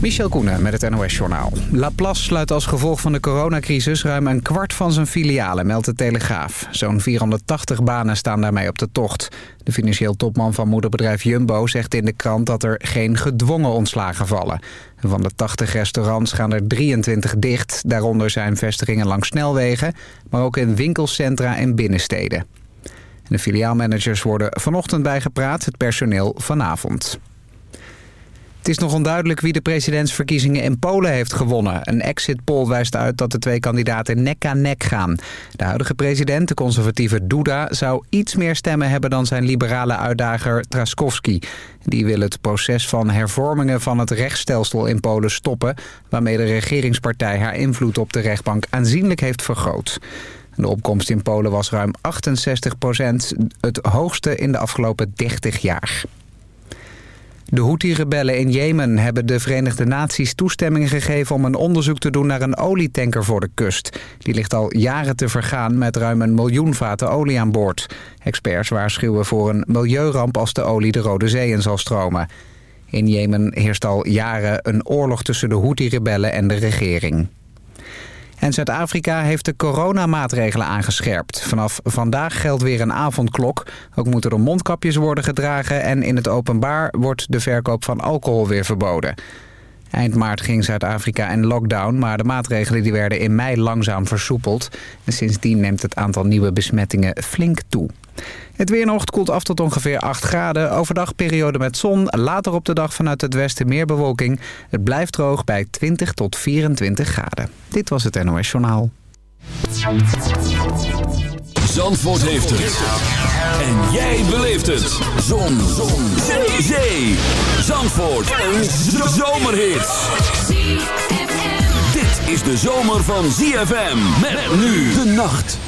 Michel Koenen met het NOS-journaal. Laplace sluit als gevolg van de coronacrisis ruim een kwart van zijn filialen, meldt de Telegraaf. Zo'n 480 banen staan daarmee op de tocht. De financieel topman van moederbedrijf Jumbo zegt in de krant dat er geen gedwongen ontslagen vallen. Van de 80 restaurants gaan er 23 dicht. Daaronder zijn vestigingen langs snelwegen, maar ook in winkelcentra en binnensteden. De filiaalmanagers worden vanochtend bijgepraat, het personeel vanavond. Het is nog onduidelijk wie de presidentsverkiezingen in Polen heeft gewonnen. Een exit poll wijst uit dat de twee kandidaten nek aan nek gaan. De huidige president, de conservatieve Duda, zou iets meer stemmen hebben dan zijn liberale uitdager Traskowski. Die wil het proces van hervormingen van het rechtsstelsel in Polen stoppen... waarmee de regeringspartij haar invloed op de rechtbank aanzienlijk heeft vergroot. De opkomst in Polen was ruim 68 procent, het hoogste in de afgelopen 30 jaar. De Houthi-rebellen in Jemen hebben de Verenigde Naties toestemming gegeven om een onderzoek te doen naar een olietanker voor de kust. Die ligt al jaren te vergaan met ruim een miljoen vaten olie aan boord. Experts waarschuwen voor een milieuramp als de olie de Rode Zee in zal stromen. In Jemen heerst al jaren een oorlog tussen de Houthi-rebellen en de regering. En Zuid-Afrika heeft de coronamaatregelen aangescherpt. Vanaf vandaag geldt weer een avondklok. Ook moeten er mondkapjes worden gedragen... en in het openbaar wordt de verkoop van alcohol weer verboden. Eind maart ging Zuid-Afrika in lockdown... maar de maatregelen die werden in mei langzaam versoepeld. En sindsdien neemt het aantal nieuwe besmettingen flink toe. Het weer nog koelt af tot ongeveer 8 graden. Overdag periode met zon. Later op de dag vanuit het westen meer bewolking. Het blijft droog bij 20 tot 24 graden. Dit was het NOS Journaal. Zandvoort heeft het. En jij beleeft het. Zon. Zon. Zee. Zee. Zandvoort. Een zomerhit. Dit is de zomer van ZFM. Met nu de nacht.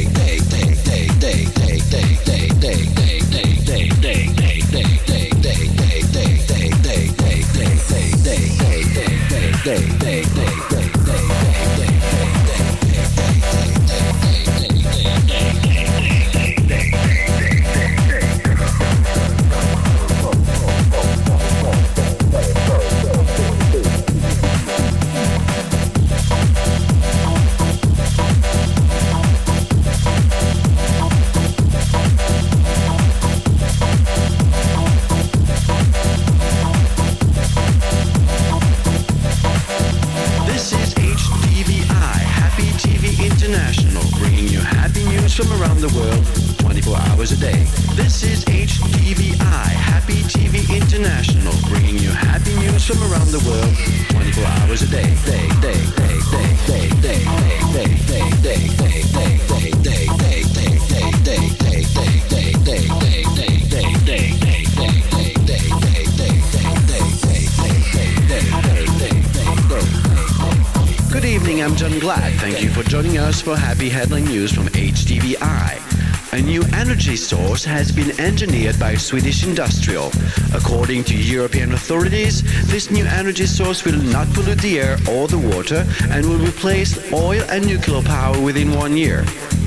been engineered by Swedish Industrial. According to European authorities, this new energy source will not pollute the air or the water and will replace oil and nuclear power within one year.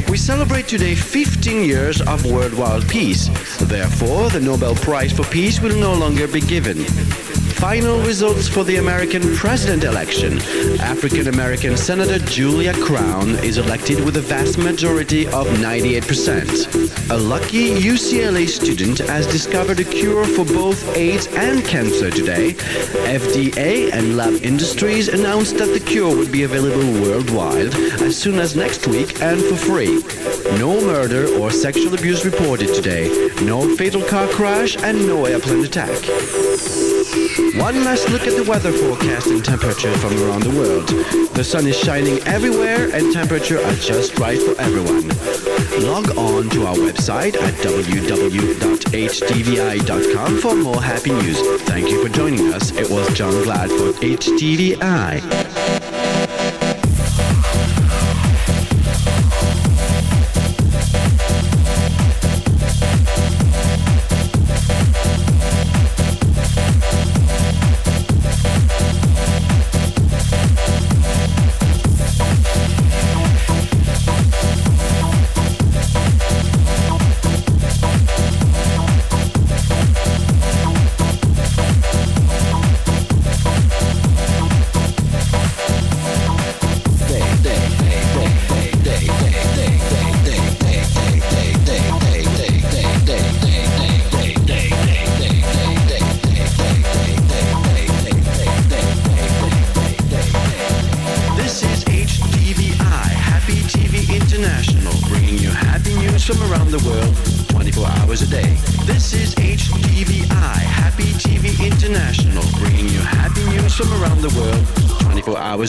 We celebrate today 15 years of worldwide peace. Therefore, the Nobel Prize for Peace will no longer be given. Final results for the American president election. African American Senator Julia Crown is elected with a vast majority of 98%. A lucky UCLA student has discovered a cure for both AIDS and cancer today. FDA and lab industries announced that the cure would be available worldwide as soon as next week and for free. No murder or sexual abuse reported today. No fatal car crash and no airplane attack. One last look at the weather forecast and temperature from around the world. The sun is shining everywhere and temperature are just right for everyone. Log on to our website at www.htvi.com for more happy news. Thank you for joining us. It was John Glad for HTVI.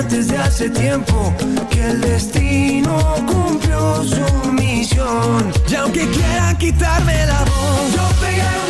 sabía desde hace tiempo que el destino cumplió su misión. Y aunque quieran quitarme la voz, yo pegaré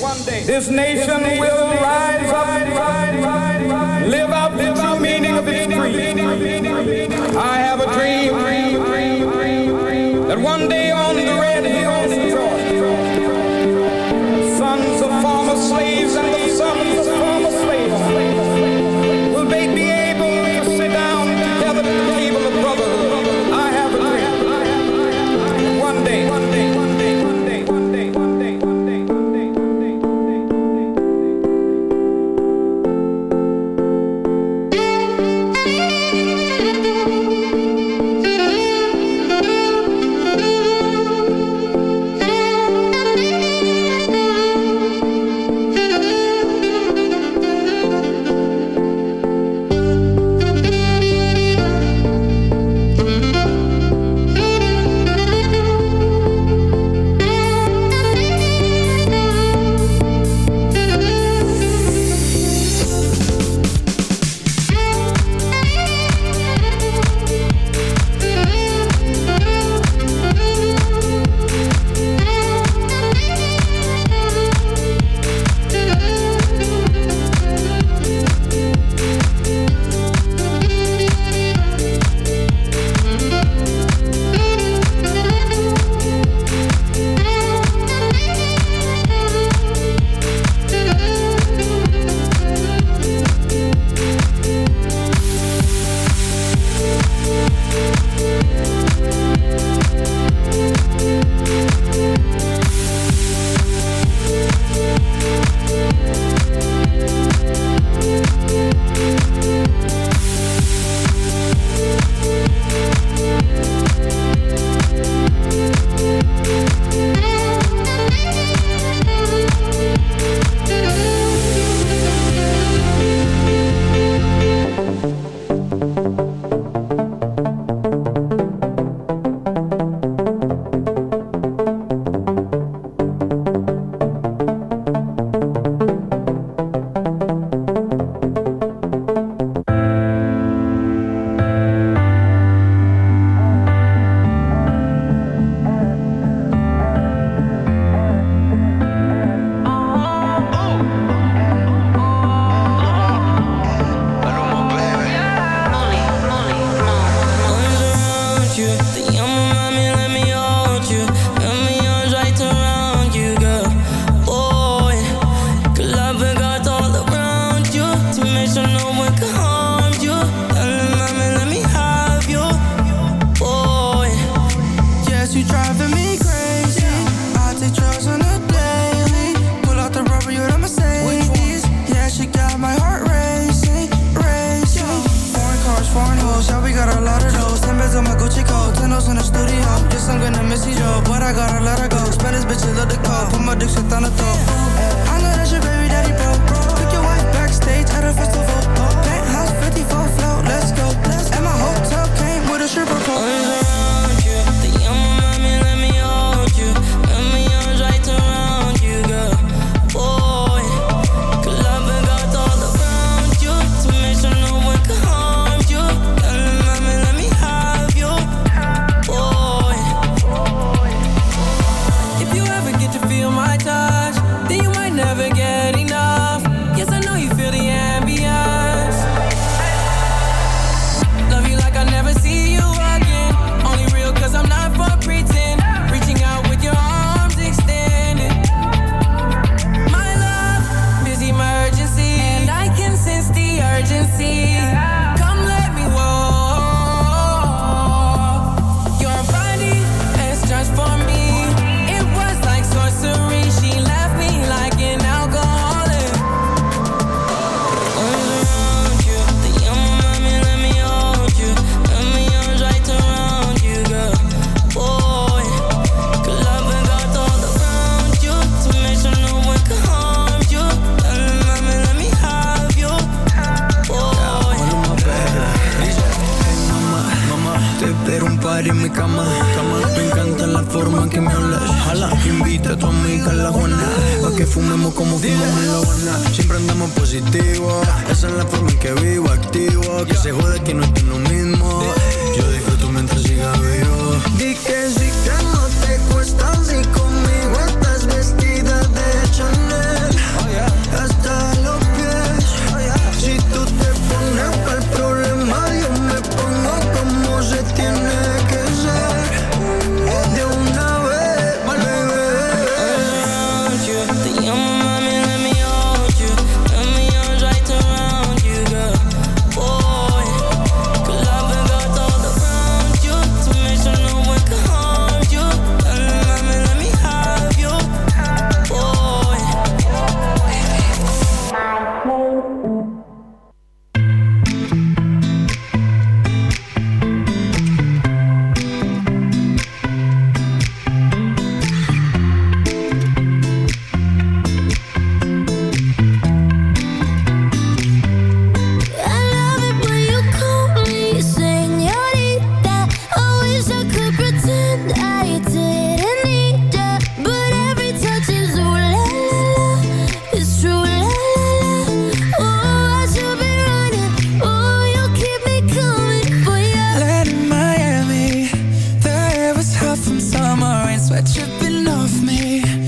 One day, this nation will rise up, off me.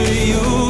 to you.